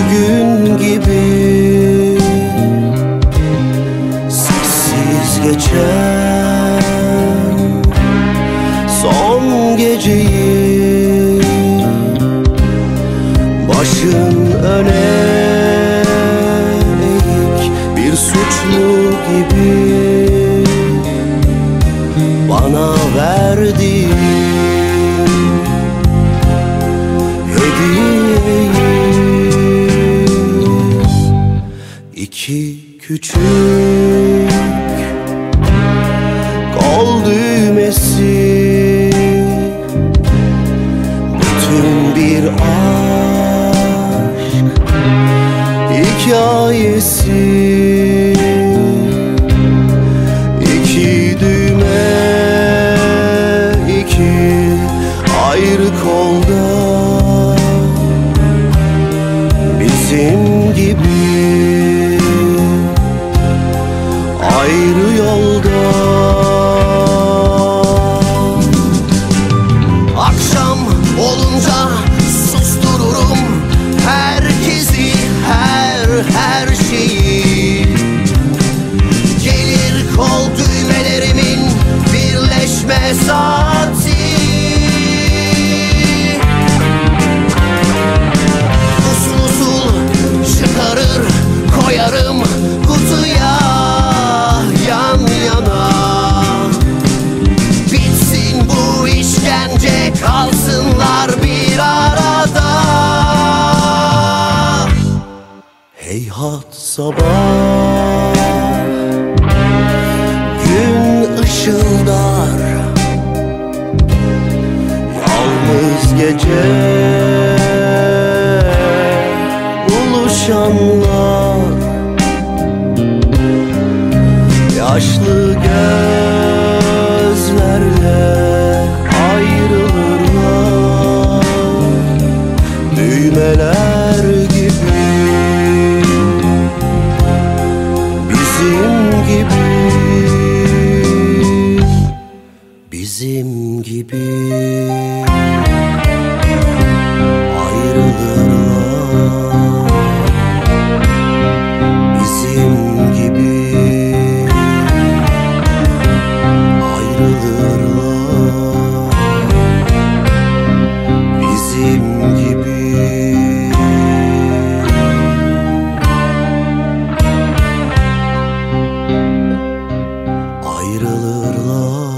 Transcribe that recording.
bugün gibi. Sessiz geçen son geceyi Başın öne eğik bir suçlu gibi Bana verdiğin küçük Kol düğmesi. Bütün bir aşk Hikayesi Heyhat sabah Gün ışıldar Yalnız gece Buluşanlar Yaşlı gözlerle ayrılırlar Düğmeler bizim gibi ayrılırlar bizim gibi ayrılırlar bizim gibi ayrılırlar.